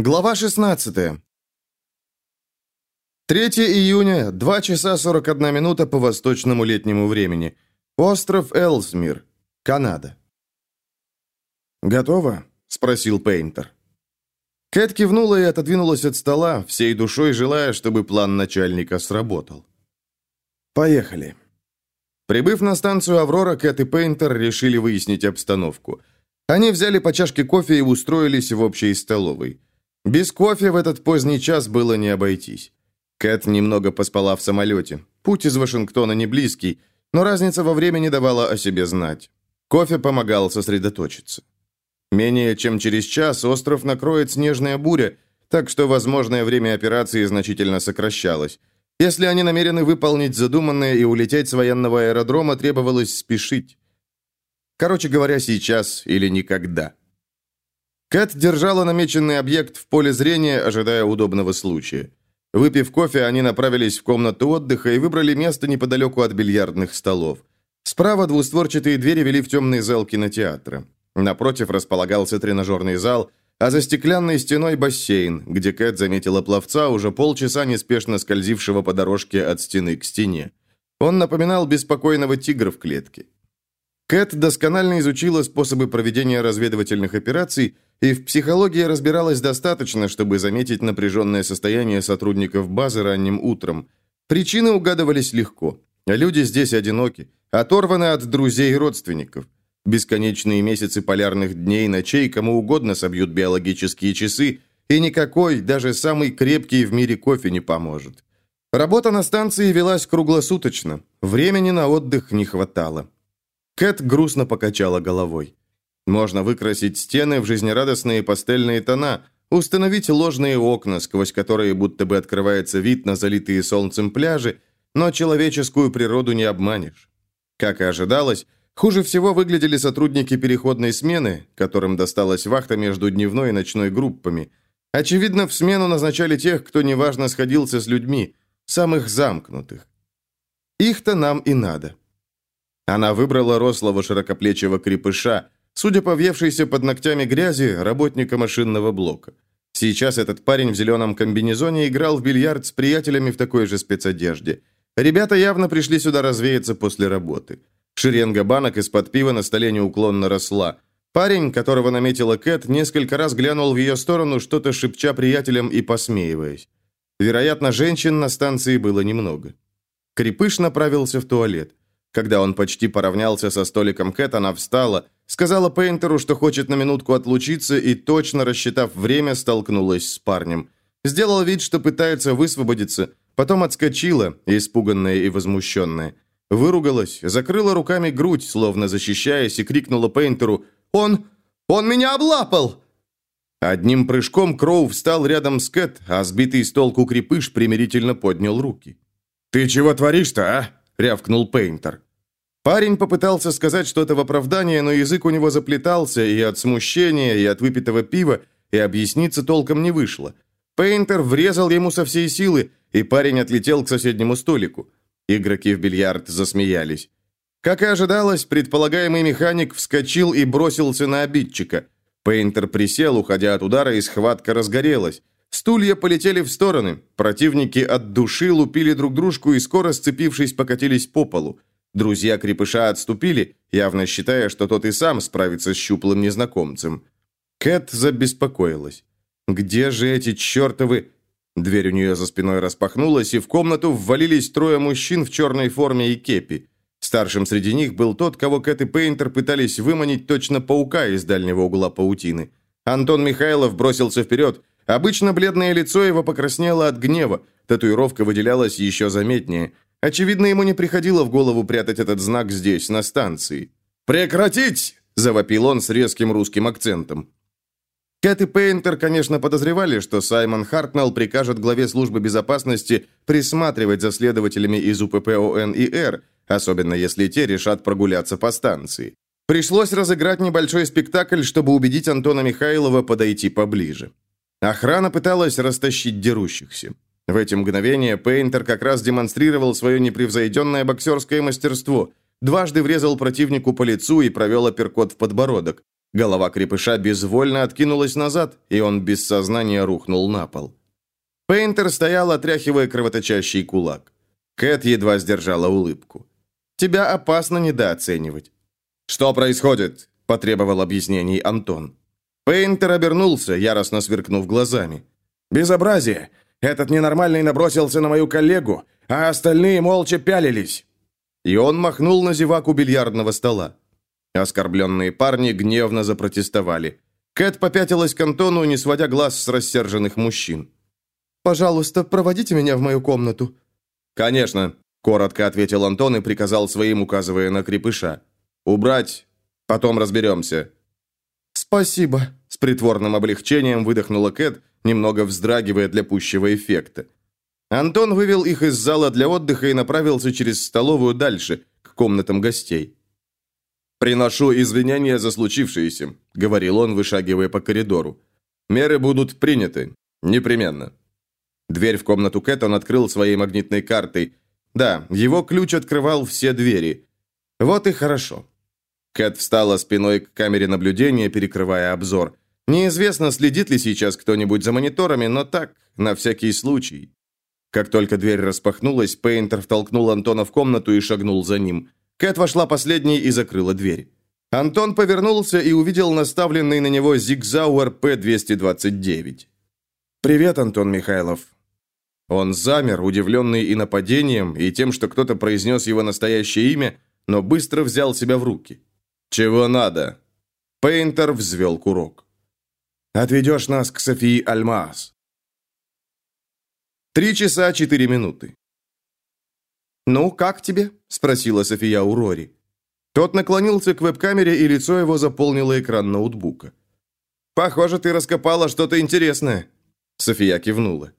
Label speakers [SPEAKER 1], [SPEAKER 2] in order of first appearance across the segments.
[SPEAKER 1] Глава 16. 3 июня, 2 часа 41 минута по восточному летнему времени. Остров Элсмир, Канада. «Готово?» – спросил Пейнтер. Кэт кивнула и отодвинулась от стола, всей душой желая, чтобы план начальника сработал. «Поехали». Прибыв на станцию «Аврора», Кэт и Пейнтер решили выяснить обстановку. Они взяли по чашке кофе и устроились в общей столовой. Без кофе в этот поздний час было не обойтись. Кэт немного поспала в самолете. Путь из Вашингтона не близкий, но разница во времени давала о себе знать. Кофе помогал сосредоточиться. Менее чем через час остров накроет снежная буря, так что возможное время операции значительно сокращалось. Если они намерены выполнить задуманное и улететь с военного аэродрома, требовалось спешить. Короче говоря, сейчас или никогда. Кэт держала намеченный объект в поле зрения, ожидая удобного случая. Выпив кофе, они направились в комнату отдыха и выбрали место неподалеку от бильярдных столов. Справа двустворчатые двери вели в темный зал кинотеатра. Напротив располагался тренажерный зал, а за стеклянной стеной бассейн, где Кэт заметила пловца, уже полчаса неспешно скользившего по дорожке от стены к стене. Он напоминал беспокойного тигра в клетке. Кэт досконально изучила способы проведения разведывательных операций и в психологии разбиралась достаточно, чтобы заметить напряженное состояние сотрудников базы ранним утром. Причины угадывались легко. Люди здесь одиноки, оторваны от друзей и родственников. Бесконечные месяцы полярных дней и ночей кому угодно собьют биологические часы, и никакой, даже самый крепкий в мире кофе не поможет. Работа на станции велась круглосуточно, времени на отдых не хватало. Кэт грустно покачала головой. Можно выкрасить стены в жизнерадостные пастельные тона, установить ложные окна, сквозь которые будто бы открывается вид на залитые солнцем пляжи, но человеческую природу не обманешь. Как и ожидалось, хуже всего выглядели сотрудники переходной смены, которым досталась вахта между дневной и ночной группами. Очевидно, в смену назначали тех, кто неважно сходился с людьми, самых замкнутых. Их-то нам и надо. Она выбрала рослого широкоплечего крепыша, судя по въевшейся под ногтями грязи, работника машинного блока. Сейчас этот парень в зеленом комбинезоне играл в бильярд с приятелями в такой же спецодежде. Ребята явно пришли сюда развеяться после работы. Шеренга банок из-под пива на столе неуклонно росла. Парень, которого наметила Кэт, несколько раз глянул в ее сторону, что-то шепча приятелям и посмеиваясь. Вероятно, женщин на станции было немного. Крепыш направился в туалет. Когда он почти поравнялся со столиком Кэт, она встала, сказала Пейнтеру, что хочет на минутку отлучиться, и, точно рассчитав время, столкнулась с парнем. Сделала вид, что пытается высвободиться, потом отскочила, испуганная и возмущенная. Выругалась, закрыла руками грудь, словно защищаясь, и крикнула Пейнтеру «Он... он меня облапал!» Одним прыжком Кроу встал рядом с Кэт, а сбитый с толку крепыш примирительно поднял руки. «Ты чего творишь-то, а?» — рявкнул Пейнтер. Парень попытался сказать что-то в оправдание, но язык у него заплетался и от смущения, и от выпитого пива, и объясниться толком не вышло. Пейнтер врезал ему со всей силы, и парень отлетел к соседнему столику. Игроки в бильярд засмеялись. Как и ожидалось, предполагаемый механик вскочил и бросился на обидчика. Пейнтер присел, уходя от удара, и схватка разгорелась. Стулья полетели в стороны. Противники от души лупили друг дружку и скоро, сцепившись, покатились по полу. Друзья крепыша отступили, явно считая, что тот и сам справится с щуплым незнакомцем. Кэт забеспокоилась. «Где же эти чертовы...» Дверь у нее за спиной распахнулась, и в комнату ввалились трое мужчин в черной форме и кепи. Старшим среди них был тот, кого Кэт и Пейнтер пытались выманить точно паука из дальнего угла паутины. Антон Михайлов бросился вперед, Обычно бледное лицо его покраснело от гнева, татуировка выделялась еще заметнее. Очевидно, ему не приходило в голову прятать этот знак здесь, на станции. «Прекратить!» – завопил он с резким русским акцентом. Кэт и Пейнтер, конечно, подозревали, что Саймон Хартнелл прикажет главе службы безопасности присматривать за следователями из УПП ОН и Р, особенно если те решат прогуляться по станции. Пришлось разыграть небольшой спектакль, чтобы убедить Антона Михайлова подойти поближе. Охрана пыталась растащить дерущихся. В эти мгновения Пейнтер как раз демонстрировал свое непревзойденное боксерское мастерство. Дважды врезал противнику по лицу и провел апперкот в подбородок. Голова крепыша безвольно откинулась назад, и он без сознания рухнул на пол. Пейнтер стоял, отряхивая кровоточащий кулак. Кэт едва сдержала улыбку. «Тебя опасно недооценивать». «Что происходит?» – потребовал объяснений Антон. Пейнтер обернулся, яростно сверкнув глазами. «Безобразие! Этот ненормальный набросился на мою коллегу, а остальные молча пялились!» И он махнул на зеваку бильярдного стола. Оскорбленные парни гневно запротестовали. Кэт попятилась к Антону, не сводя глаз с рассерженных мужчин.
[SPEAKER 2] «Пожалуйста, проводите меня в мою комнату».
[SPEAKER 1] «Конечно», — коротко ответил Антон и приказал своим, указывая на крепыша. «Убрать, потом разберемся».
[SPEAKER 2] «Спасибо», —
[SPEAKER 1] с притворным облегчением выдохнула Кэт, немного вздрагивая для пущего эффекта. Антон вывел их из зала для отдыха и направился через столовую дальше, к комнатам гостей. «Приношу извинения за случившееся», — говорил он, вышагивая по коридору. «Меры будут приняты. Непременно». Дверь в комнату Кэт он открыл своей магнитной картой. Да, его ключ открывал все двери. Вот и хорошо. Кэт встала спиной к камере наблюдения, перекрывая обзор. Неизвестно, следит ли сейчас кто-нибудь за мониторами, но так, на всякий случай. Как только дверь распахнулась, Пейнтер втолкнул Антона в комнату и шагнул за ним. Кэт вошла последней и закрыла дверь. Антон повернулся и увидел наставленный на него Зигзауэр П-229. «Привет, Антон Михайлов». Он замер, удивленный и нападением, и тем, что кто-то произнес его настоящее имя, но быстро взял себя в руки. «Чего надо?» Пейнтер взвел курок. «Отведешь нас к Софии Альмаас». Три часа четыре минуты.
[SPEAKER 2] «Ну, как тебе?» – спросила София у Рори.
[SPEAKER 1] Тот наклонился к веб-камере, и лицо его заполнило экран ноутбука. «Похоже, ты раскопала что-то интересное». София кивнула.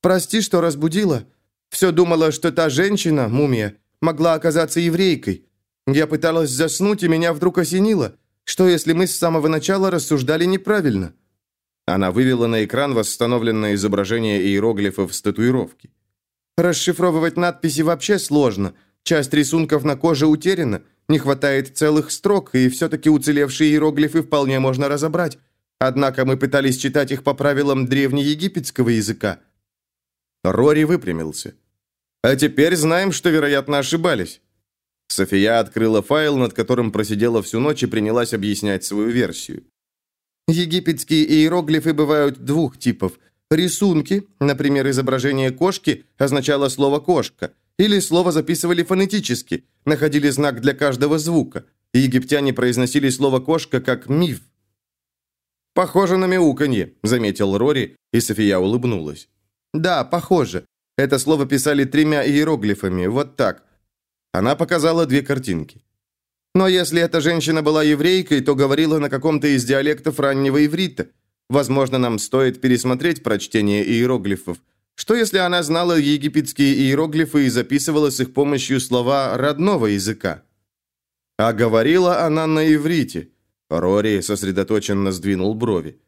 [SPEAKER 2] «Прости, что разбудила. Все думала, что та женщина, мумия, могла оказаться еврейкой. Я пыталась заснуть, и меня вдруг осенило. Что, если мы с самого начала рассуждали неправильно?»
[SPEAKER 1] Она вывела на экран восстановленное изображение иероглифов с татуировки.
[SPEAKER 2] «Расшифровывать надписи вообще сложно. Часть рисунков на коже утеряна. Не хватает целых строк, и все-таки уцелевшие иероглифы вполне можно разобрать. Однако мы пытались читать их по правилам древнеегипетского языка».
[SPEAKER 1] Рори выпрямился. «А теперь знаем, что, вероятно, ошибались». София открыла файл, над которым просидела всю ночь и принялась объяснять свою версию.
[SPEAKER 2] Египетские иероглифы бывают двух типов. Рисунки, например, изображение кошки, означало слово «кошка», или слово записывали фонетически, находили знак для каждого звука. Египтяне произносили слово «кошка» как «миф».
[SPEAKER 1] «Похоже на мяуканье», — заметил Рори, и София улыбнулась.
[SPEAKER 2] «Да, похоже. Это слово писали тремя иероглифами, вот так».
[SPEAKER 1] Она показала две картинки.
[SPEAKER 2] Но если эта женщина была еврейкой, то говорила на каком-то из диалектов раннего иврита. Возможно, нам стоит пересмотреть прочтение иероглифов. Что если она знала египетские иероглифы и записывала с их помощью слова родного языка?
[SPEAKER 1] А говорила она на иврите. Рори сосредоточенно сдвинул брови.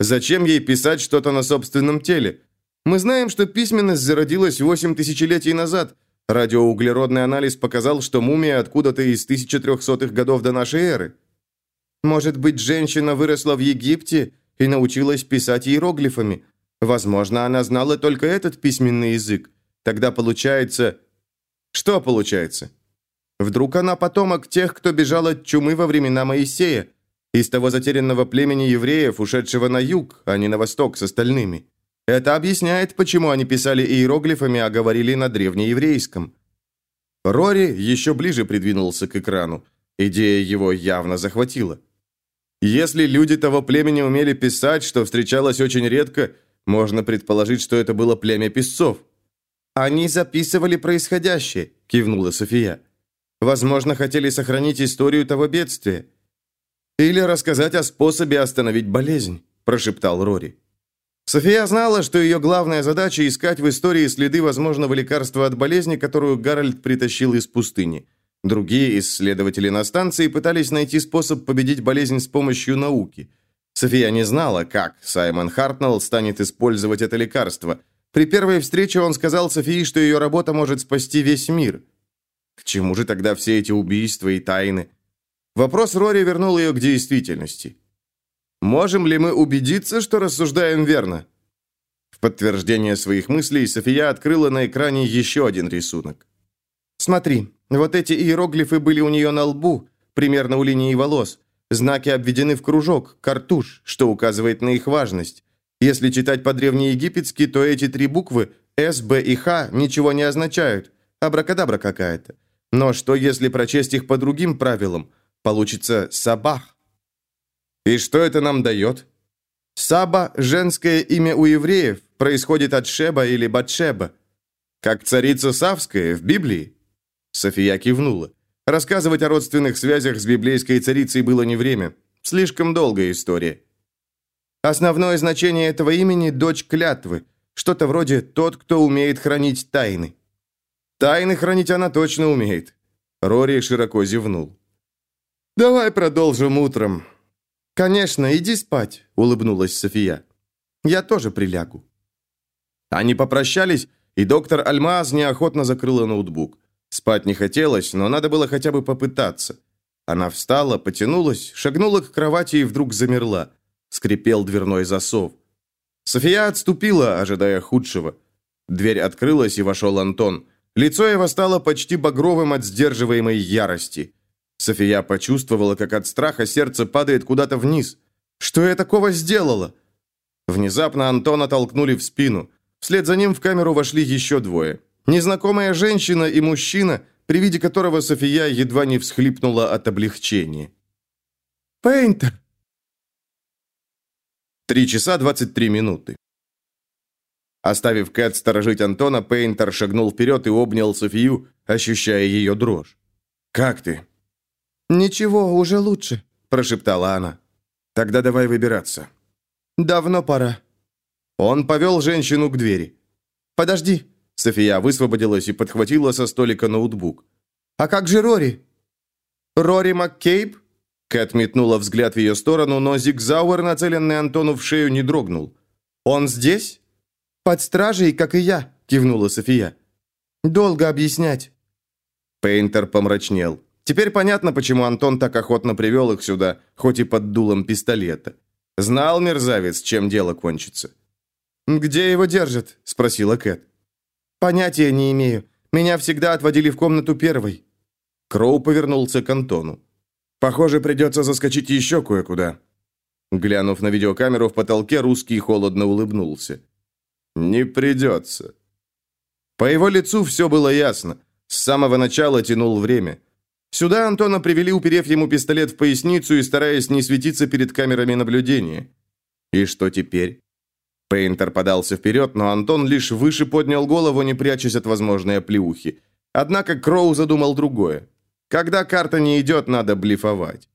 [SPEAKER 1] Зачем ей писать что-то на собственном теле? Мы знаем, что письменность зародилась восемь тысячелетий назад – Радиоуглеродный анализ показал, что мумия откуда-то из 1300-х годов до нашей эры.
[SPEAKER 2] Может быть, женщина выросла в Египте и научилась писать иероглифами. Возможно, она знала только этот письменный язык. Тогда получается...
[SPEAKER 1] Что получается?
[SPEAKER 2] Вдруг она потомок тех, кто бежал от чумы во времена Моисея, из того затерянного племени евреев, ушедшего на юг, а не на восток с остальными. Это объясняет, почему они писали иероглифами, а говорили на древнееврейском. Рори еще ближе придвинулся к экрану. Идея его явно захватила. Если люди того племени умели писать, что встречалось очень редко, можно предположить, что это было племя писцов. «Они записывали происходящее», – кивнула София. «Возможно, хотели сохранить историю того бедствия». «Или рассказать о способе остановить болезнь», – прошептал Рори. София знала, что ее главная задача – искать в истории следы возможного лекарства от болезни, которую Гарольд притащил из пустыни. Другие исследователи на станции пытались найти способ победить болезнь с помощью науки. София не знала, как Саймон Хартнелл станет использовать это лекарство. При первой встрече он сказал Софии, что ее работа может спасти весь мир. К чему же тогда все эти убийства и тайны?
[SPEAKER 1] Вопрос Рори вернул ее к действительности. «Можем ли мы убедиться, что рассуждаем верно?» В подтверждение своих мыслей София открыла на экране еще один рисунок. «Смотри, вот эти иероглифы были у нее на лбу, примерно у линии волос. Знаки обведены в кружок, картуш, что указывает на их важность. Если читать по-древнеегипетски, то эти три буквы «С», «Б» и «Х» ничего не означают. Абракадабра какая-то. Но что, если прочесть их по другим правилам? Получится «сабах». И что это нам дает? Саба – женское имя у евреев, происходит от Шеба или Батшеба. Как царица Савская в Библии? София кивнула. Рассказывать о родственных связях с библейской царицей было не время. Слишком долгая история. Основное значение этого имени – дочь клятвы. Что-то вроде «тот, кто умеет хранить тайны». Тайны хранить она точно умеет. Рори широко зевнул. «Давай продолжим утром». «Конечно, иди спать», — улыбнулась София. «Я тоже прилягу». Они попрощались, и доктор Альмаз неохотно закрыла ноутбук. Спать не хотелось, но надо было хотя бы попытаться. Она встала, потянулась, шагнула к кровати и вдруг замерла. Скрипел дверной засов. София отступила, ожидая худшего. Дверь открылась, и вошел Антон. Лицо его стало почти багровым от сдерживаемой ярости. София почувствовала, как от страха сердце падает куда-то вниз. Что я такого сделала? Внезапно Антона толкнули в спину. Вслед за ним в камеру вошли еще двое. Незнакомая женщина и мужчина, при виде которого София едва не всхлипнула от облегчения. «Пейнтер!» Три часа двадцать три минуты. Оставив Кэт сторожить Антона, Пейнтер шагнул вперед и обнял Софию, ощущая ее дрожь. «Как ты?»
[SPEAKER 2] «Ничего, уже лучше», – прошептала она.
[SPEAKER 1] «Тогда давай выбираться».
[SPEAKER 2] «Давно пора».
[SPEAKER 1] Он повел женщину к двери.
[SPEAKER 2] «Подожди»,
[SPEAKER 1] София высвободилась и подхватила со столика ноутбук.
[SPEAKER 2] «А как же Рори?»
[SPEAKER 1] «Рори МакКейб?» Кэт метнула взгляд в ее сторону, но зигзауэр, нацеленный Антону в шею, не дрогнул. «Он здесь?»
[SPEAKER 2] «Под стражей, как и я», — кивнула София. «Долго объяснять».
[SPEAKER 1] Пейнтер помрачнел. Теперь понятно, почему Антон так охотно привел их сюда, хоть и под дулом пистолета. Знал мерзавец, чем дело кончится.
[SPEAKER 2] «Где его держат?» – спросила Кэт. «Понятия не имею. Меня всегда отводили в комнату первой».
[SPEAKER 1] Кроу повернулся к Антону. «Похоже, придется заскочить еще кое-куда». Глянув на видеокамеру в потолке, русский холодно улыбнулся. «Не придется». По его лицу все было ясно. С самого начала тянул время. Сюда Антона привели, уперев ему пистолет в поясницу и стараясь не светиться перед камерами наблюдения. И что теперь? Пейнтер подался вперед, но Антон лишь выше поднял голову, не прячась от возможной оплеухи. Однако Кроу задумал другое. Когда карта не идет, надо блефовать.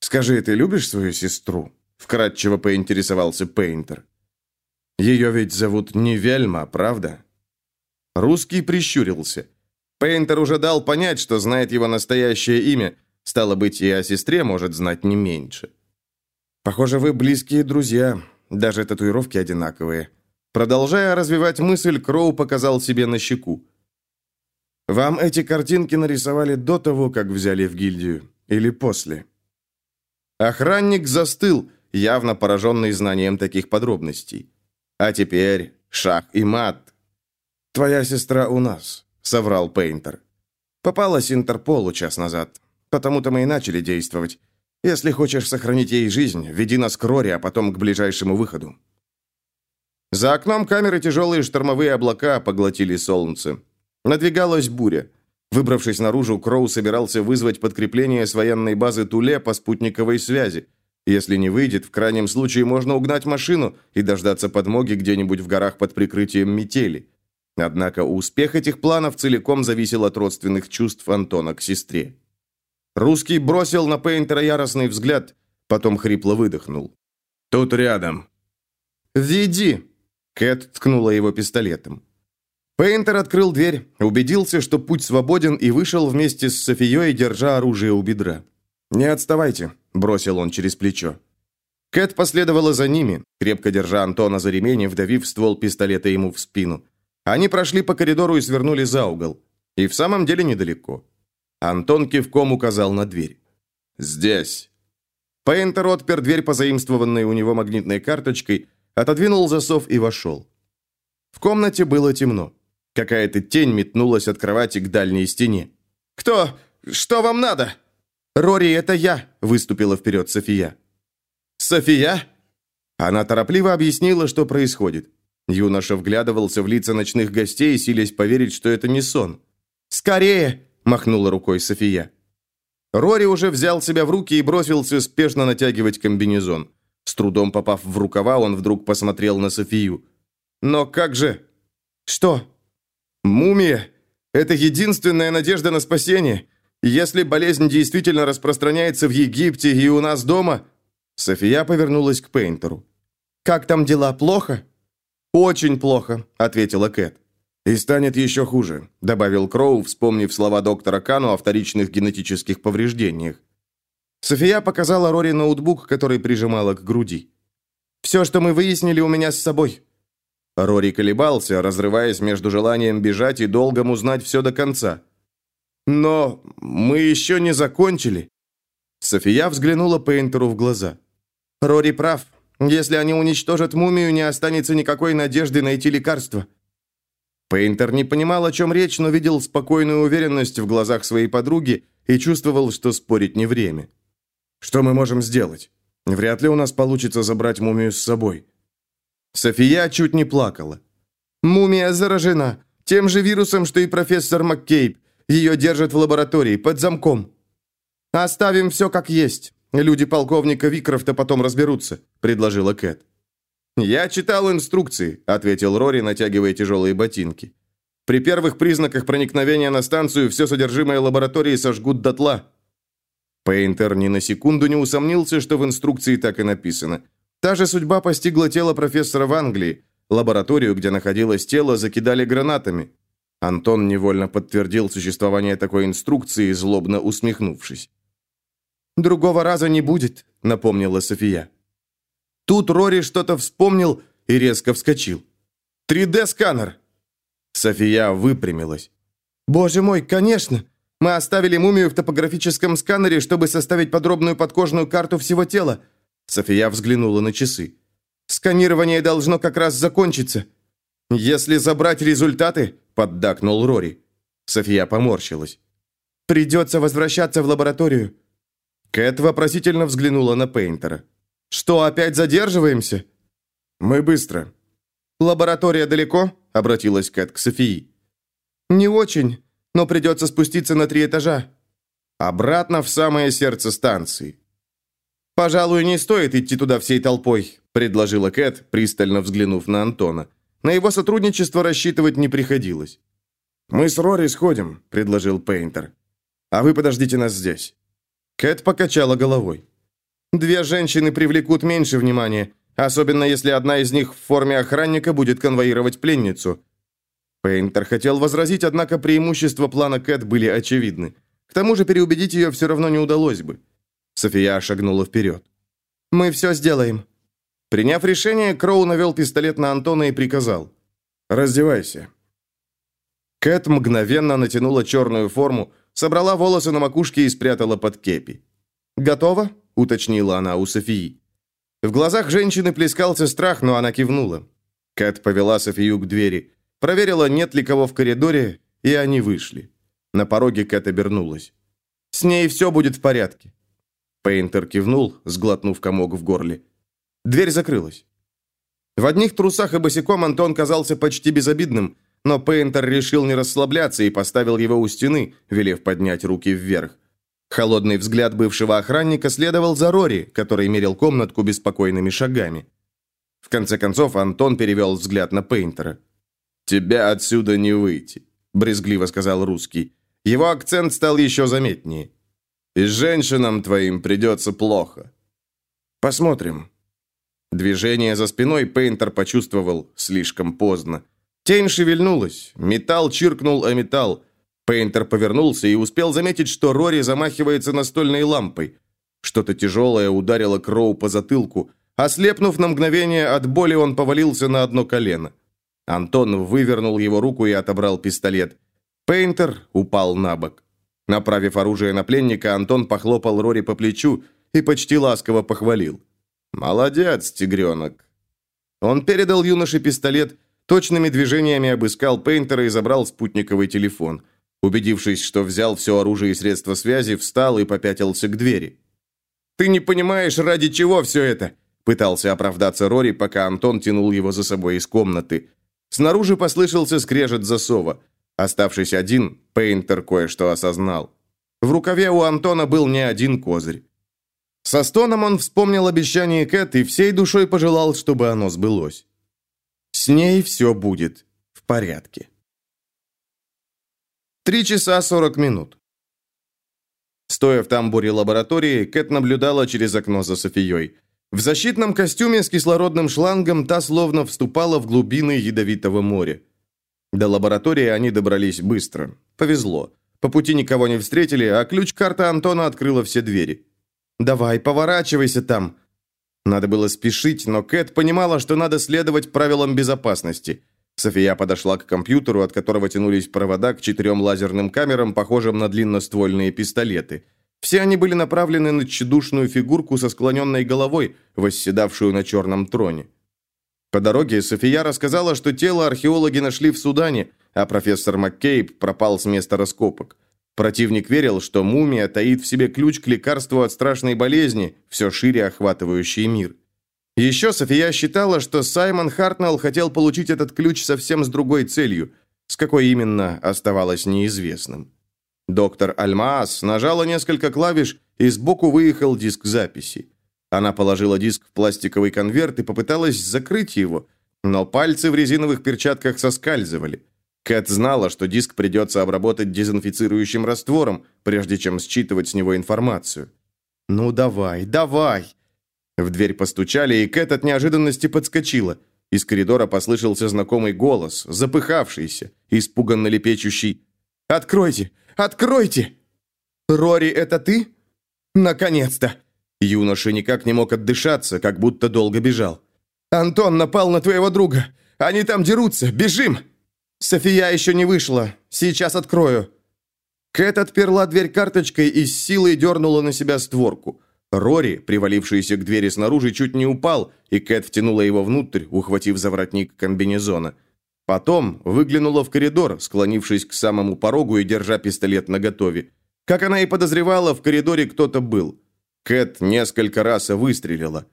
[SPEAKER 1] «Скажи, ты любишь свою сестру?» – вкратчиво поинтересовался Пейнтер. «Ее ведь зовут не Вельма, правда?» Русский прищурился. Пейнтер уже дал понять, что знает его настоящее имя, стало быть, и о сестре может знать не меньше. «Похоже, вы близкие друзья», даже татуировки одинаковые. Продолжая развивать мысль, Кроу показал себе на щеку. «Вам эти картинки нарисовали до того, как взяли в гильдию? Или после?» Охранник застыл, явно пораженный знанием таких подробностей. «А теперь шах и мат». «Твоя сестра у нас», — соврал Пейнтер. «Попалась Интерполу час назад. Потому-то мы и начали действовать. Если хочешь сохранить ей жизнь, веди нас к Рори, а потом к ближайшему выходу». За окном камеры тяжелые штормовые облака поглотили солнце. Надвигалась буря. Выбравшись наружу, Кроу собирался вызвать подкрепление с военной базы Туле по спутниковой связи. Если не выйдет, в крайнем случае можно угнать машину и дождаться подмоги где-нибудь в горах под прикрытием метели. Однако успех этих планов целиком зависел от родственных чувств Антона к сестре. Русский бросил на Пейнтера яростный взгляд, потом хрипло выдохнул. «Тут рядом». «Веди!» Кэт ткнула его пистолетом. Пейнтер открыл дверь, убедился, что путь свободен, и вышел вместе с Софией, держа оружие у бедра. «Не отставайте», – бросил он через плечо. Кэт последовала за ними, крепко держа Антона за ремень и вдавив ствол пистолета ему в спину. Они прошли по коридору и свернули за угол. И в самом деле недалеко. Антон кивком указал на дверь. «Здесь».
[SPEAKER 2] Пейнтер отпер дверь, позаимствованной у него магнитной карточкой, отодвинул засов и вошел. В комнате было темно. Какая-то тень метнулась от кровати к дальней стене. «Кто? Что вам надо?» «Рори, это я!» – выступила вперед София. «София?» Она торопливо объяснила, что происходит. Юноша вглядывался в лица ночных гостей, силясь поверить, что это не сон. «Скорее!» – махнула рукой София. Рори уже взял себя в руки и бросился спешно натягивать комбинезон. С трудом попав в рукава, он вдруг посмотрел на Софию. «Но как же...» «Что?» «Мумия! Это единственная надежда на спасение. Если болезнь действительно распространяется в Египте и у нас дома...» София повернулась к Пейнтеру. «Как там дела? Плохо?» «Очень плохо», — ответила Кэт. «И станет еще хуже», — добавил Кроу, вспомнив слова доктора Кану о вторичных генетических повреждениях. София показала Рори ноутбук, который прижимала к груди. «Все, что мы выяснили, у меня с собой». Рори колебался, разрываясь между желанием бежать и долгом узнать все до конца. «Но мы еще не закончили». София взглянула Пейнтеру в глаза. «Рори прав. Если они уничтожат мумию, не останется никакой надежды найти лекарство». Пейнтер не понимал, о чем речь, но видел спокойную уверенность в глазах своей подруги и чувствовал, что спорить не время. «Что мы можем сделать? Вряд ли у нас получится забрать мумию с собой». София чуть не плакала. «Мумия заражена. Тем же вирусом, что и профессор Маккейб. Ее держат в лаборатории, под замком». «Оставим все как есть. Люди полковника Викрофта потом разберутся», — предложила Кэт. «Я читал инструкции», — ответил Рори, натягивая тяжелые ботинки. «При первых признаках проникновения на станцию все содержимое лаборатории сожгут дотла». Пейнтер ни на секунду не усомнился, что в инструкции так и написано. Та же судьба постигла тело профессора в Англии. Лабораторию, где находилось тело, закидали гранатами. Антон невольно подтвердил существование такой инструкции, злобно усмехнувшись. «Другого раза не будет», — напомнила София. Тут Рори что-то вспомнил и резко вскочил. «3D-сканер!» София выпрямилась. «Боже мой, конечно! Мы оставили мумию в топографическом сканере, чтобы составить подробную подкожную карту всего тела. София взглянула на часы. Сканирование должно как раз закончиться. Если забрать результаты, поддакнул Рори. София поморщилась. Придется возвращаться в лабораторию. Кэт вопросительно взглянула на Пейнтера. Что, опять задерживаемся? Мы быстро. Лаборатория далеко? обратилась Кэт к Софии. Не очень но придется спуститься на три этажа. Обратно в самое сердце станции. «Пожалуй, не стоит идти туда всей толпой», – предложила Кэт, пристально взглянув на Антона. На его сотрудничество рассчитывать не приходилось. «Мы с Рори сходим», – предложил Пейнтер. «А вы подождите нас здесь». Кэт покачала головой. «Две женщины привлекут меньше внимания, особенно если одна из них в форме охранника будет конвоировать пленницу. Пейнтер хотел возразить, однако преимущества плана Кэт были очевидны. К тому же переубедить ее все равно не удалось бы. София шагнула вперед. «Мы все сделаем». Приняв решение, Кроу навел пистолет на Антона и приказал. «Раздевайся». Кэт мгновенно натянула черную форму, собрала волосы на макушке и спрятала под кепи. «Готово?» – уточнила она у Софии. В глазах женщины плескался страх, но она кивнула. Кэт повела Софию к двери. Проверила, нет ли кого в коридоре, и они вышли. На пороге Кэт обернулась. «С ней все будет в порядке». Пейнтер кивнул, сглотнув комок в горле. Дверь закрылась. В одних трусах и босиком Антон казался почти безобидным, но Пейнтер решил не расслабляться и поставил его у стены, велев поднять руки вверх. Холодный взгляд бывшего охранника следовал за Рори, который мерил комнатку беспокойными шагами. В конце концов Антон перевел взгляд на Пейнтера. «Тебя отсюда не выйти», — брезгливо сказал русский. Его акцент стал еще заметнее. «И женщинам твоим придется плохо». «Посмотрим». Движение за спиной Пейнтер почувствовал слишком поздно. Тень шевельнулась, металл чиркнул о металл. Пейнтер повернулся и успел заметить, что Рори замахивается настольной лампой. Что-то тяжелое ударило Кроу по затылку. Ослепнув на мгновение от боли, он повалился на одно колено. Антон вывернул его руку и отобрал пистолет. Пейнтер упал на бок.
[SPEAKER 1] Направив оружие на пленника, Антон похлопал Рори по плечу и почти ласково похвалил. «Молодец, тигренок!» Он передал юноше пистолет, точными движениями обыскал Пейнтера и забрал спутниковый телефон. Убедившись, что взял все оружие и средства связи, встал и попятился к двери. «Ты не понимаешь, ради чего все это?» Пытался оправдаться Рори, пока Антон тянул его за собой из комнаты. Снаружи послышался скрежет засова. Оставшись один, Пейнтер кое-что осознал. В рукаве у Антона был не один козырь. Со стоном он вспомнил обещание Кэт и всей душой пожелал, чтобы оно сбылось. С ней все будет в порядке. Три часа сорок минут. Стоя в тамбуре лаборатории, Кэт наблюдала через окно за Софией. В защитном костюме с кислородным шлангом та словно вступала в глубины ядовитого моря. До лаборатории они добрались быстро. Повезло. По пути никого не встретили, а ключ-карта Антона открыла все двери. «Давай, поворачивайся там!» Надо было спешить, но Кэт понимала, что надо следовать правилам безопасности. София подошла к компьютеру, от которого тянулись провода к четырем лазерным камерам, похожим на длинноствольные пистолеты. Все они были направлены на тщедушную фигурку со склоненной головой, восседавшую на черном троне. По дороге София рассказала, что тело археологи нашли в Судане, а профессор Маккейб пропал с места раскопок. Противник верил, что мумия таит в себе ключ к лекарству от страшной болезни, все шире охватывающий мир. Еще София считала, что Саймон Хартнелл хотел получить этот ключ совсем с другой целью, с какой именно оставалось неизвестным. Доктор Альмаас нажала несколько клавиш, и сбоку выехал диск записи. Она положила диск в пластиковый конверт и попыталась закрыть его, но пальцы в резиновых перчатках соскальзывали. Кэт знала, что диск придется обработать дезинфицирующим раствором, прежде чем считывать с него информацию. «Ну давай, давай!» В дверь постучали, и Кэт от неожиданности подскочила. Из коридора послышался знакомый голос, запыхавшийся, испуганно лепечущий. «Откройте! Откройте!» «Рори, это ты?» «Наконец-то!» Юноша никак не мог отдышаться, как будто долго бежал. «Антон напал на твоего друга! Они там дерутся! Бежим!» «София еще не вышла. Сейчас открою». Кэт отперла дверь карточкой и с силой дернула на себя створку. Рори, привалившийся к двери снаружи, чуть не упал, и Кэт втянула его внутрь, ухватив за воротник комбинезона. Потом выглянула в коридор, склонившись к самому порогу и держа пистолет наготове. Как она и подозревала, в коридоре кто-то был. Кэт несколько раз выстрелила.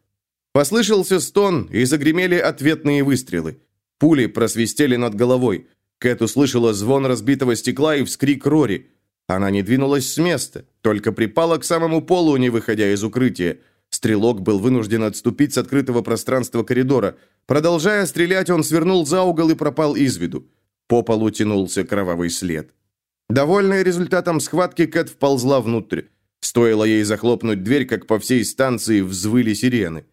[SPEAKER 1] Послышался стон, и загремели ответные выстрелы. Пули просвистели над головой. Кэт услышала звон разбитого стекла и вскрик Рори. Она не двинулась с места, только припала к самому полу, не выходя из укрытия. Стрелок был вынужден отступить с открытого пространства коридора. Продолжая стрелять, он свернул за угол и пропал из виду. По полу тянулся кровавый след. Довольная результатом схватки, Кэт вползла внутрь. Стоило ей захлопнуть дверь, как по всей станции взвыли сирены.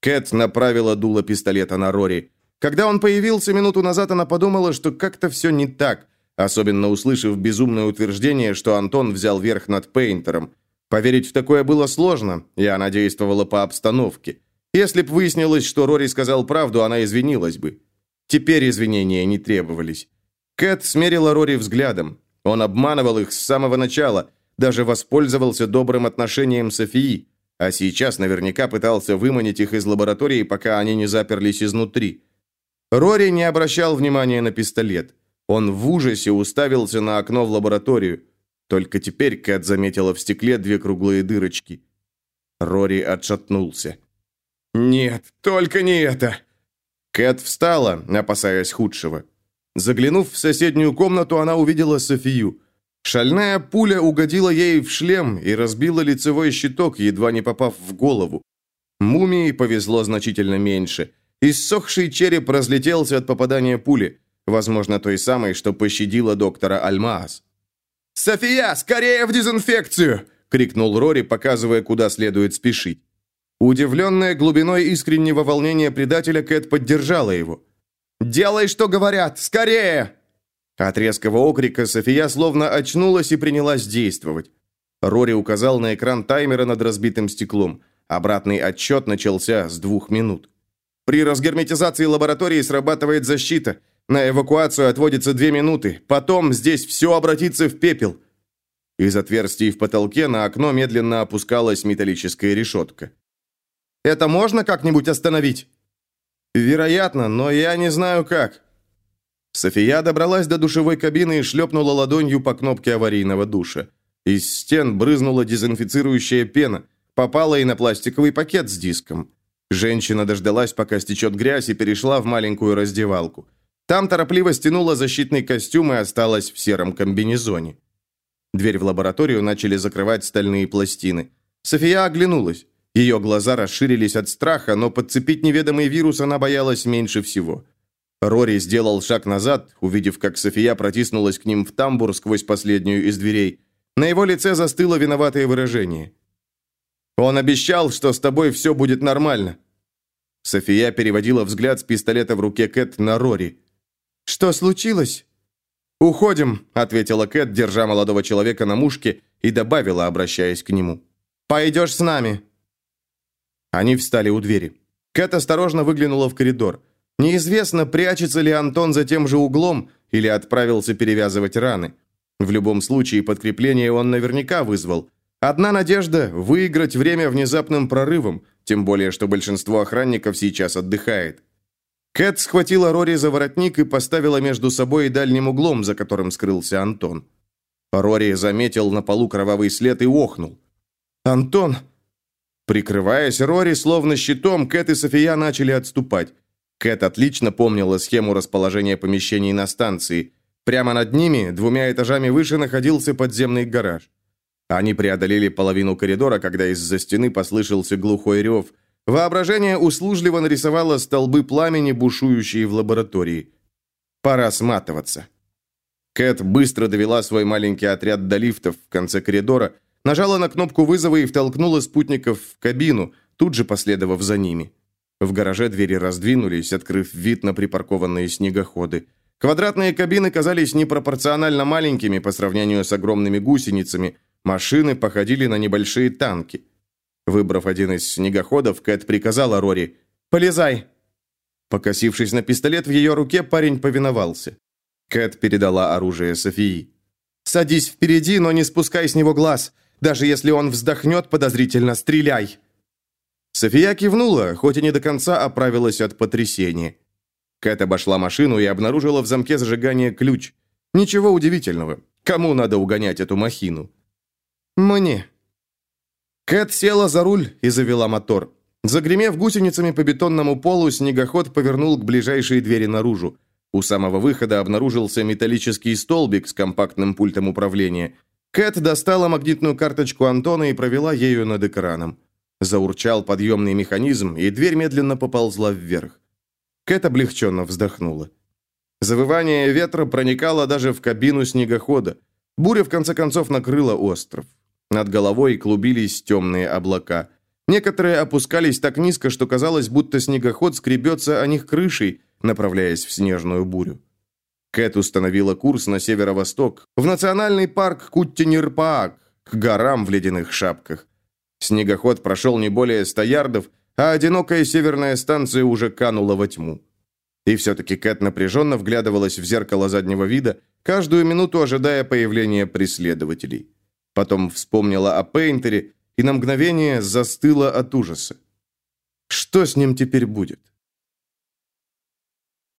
[SPEAKER 1] Кэт направила дуло пистолета на Рори. Когда он появился минуту назад, она подумала, что как-то все не так, особенно услышав безумное утверждение, что Антон взял верх над Пейнтером. Поверить в такое было сложно, и она действовала по обстановке. Если б выяснилось, что Рори сказал правду, она извинилась бы. Теперь извинения не требовались. Кэт смерила Рори взглядом. Он обманывал их с самого начала, даже воспользовался добрым отношением Софии, а сейчас наверняка пытался выманить их из лаборатории, пока они не заперлись изнутри. Рори не обращал внимания на пистолет. Он в ужасе уставился на окно в лабораторию. Только теперь Кэт заметила в стекле две круглые дырочки. Рори отшатнулся. «Нет, только не это!» Кэт встала, опасаясь худшего. Заглянув в соседнюю комнату, она увидела Софию. Шальная пуля угодила ей в шлем и разбила лицевой щиток, едва не попав в голову. Мумии повезло значительно меньше – Иссохший череп разлетелся от попадания пули, возможно, той самой, что пощадила доктора Альмаас. «София, скорее в дезинфекцию!» — крикнул Рори, показывая, куда следует спешить. Удивленная глубиной искреннего волнения предателя, Кэт поддержала его. «Делай, что говорят! Скорее!» От резкого окрика София словно очнулась и принялась действовать. Рори указал на экран таймера над разбитым стеклом. Обратный отсчет начался с двух минут. При разгерметизации лаборатории срабатывает защита. На эвакуацию отводится две минуты. Потом здесь все обратится в пепел. Из отверстий в потолке на окно медленно опускалась металлическая решетка.
[SPEAKER 2] «Это можно как-нибудь остановить?»
[SPEAKER 1] «Вероятно, но я не знаю как». София добралась до душевой кабины и шлепнула ладонью по кнопке аварийного душа. Из стен брызнула дезинфицирующая пена, попала и на пластиковый пакет с диском. Женщина дождалась, пока стечет грязь, и перешла в маленькую раздевалку. Там торопливо стянула защитный костюм и осталась в сером комбинезоне. Дверь в лабораторию начали закрывать стальные пластины. София оглянулась. Ее глаза расширились от страха, но подцепить неведомый вирус она боялась меньше всего. Рори сделал шаг назад, увидев, как София протиснулась к ним в тамбур сквозь последнюю из дверей. На его лице застыло виноватое выражение. «Он обещал, что с тобой все будет нормально». София переводила взгляд с пистолета в руке Кэт на Рори.
[SPEAKER 2] «Что случилось?»
[SPEAKER 1] «Уходим», — ответила Кэт, держа молодого человека на мушке, и добавила, обращаясь к нему.
[SPEAKER 2] «Пойдешь с нами».
[SPEAKER 1] Они встали у двери. Кэт осторожно выглянула в коридор. Неизвестно, прячется ли Антон за тем же углом или отправился перевязывать раны. В любом случае, подкрепление он наверняка вызвал. Одна надежда – выиграть время внезапным прорывом, тем более, что большинство охранников сейчас отдыхает. Кэт схватила Рори за воротник и поставила между собой и дальним углом, за которым скрылся Антон. Рори заметил на полу кровавый след и охнул. «Антон!» Прикрываясь Рори словно щитом, Кэт и София начали отступать. Кэт отлично помнила схему расположения помещений на станции. Прямо над ними, двумя этажами выше, находился подземный гараж. Они преодолели половину коридора, когда из-за стены послышался глухой рев. Воображение услужливо нарисовало столбы пламени, бушующие в лаборатории. Пора сматываться. Кэт быстро довела свой маленький отряд до лифтов в конце коридора, нажала на кнопку вызова и втолкнула спутников в кабину, тут же последовав за ними. В гараже двери раздвинулись, открыв вид на припаркованные снегоходы. Квадратные кабины казались непропорционально маленькими по сравнению с огромными гусеницами, Машины походили на небольшие танки. Выбрав один из снегоходов, Кэт приказала Рори «Полезай!». Покосившись на пистолет в ее руке, парень повиновался. Кэт передала оружие Софии.
[SPEAKER 2] «Садись впереди, но не спускай с него глаз. Даже если он вздохнет подозрительно, стреляй!»
[SPEAKER 1] София кивнула, хоть и не до конца оправилась от потрясения. Кэт обошла машину и обнаружила в замке зажигания ключ. Ничего удивительного. Кому надо угонять эту махину?
[SPEAKER 2] «Мне».
[SPEAKER 1] Кэт села за руль и завела мотор. Загремев гусеницами по бетонному полу, снегоход повернул к ближайшей двери наружу. У самого выхода обнаружился металлический столбик с компактным пультом управления. Кэт достала магнитную карточку Антона и провела ею над экраном. Заурчал подъемный механизм, и дверь медленно поползла вверх. Кэт облегченно вздохнула. Завывание ветра проникало даже в кабину снегохода. Буря в конце концов накрыла остров. Над головой клубились темные облака. Некоторые опускались так низко, что казалось, будто снегоход скребется о них крышей, направляясь в снежную бурю. Кэт установила курс на северо-восток, в национальный парк Куттинирпаак, к горам в ледяных шапках. Снегоход прошел не более ста ярдов, а одинокая северная станция уже канула во тьму. И все-таки Кэт напряженно вглядывалась в зеркало заднего вида, каждую минуту ожидая появления преследователей. Потом вспомнила о Пейнтере и на мгновение застыла от ужаса. Что с ним теперь будет?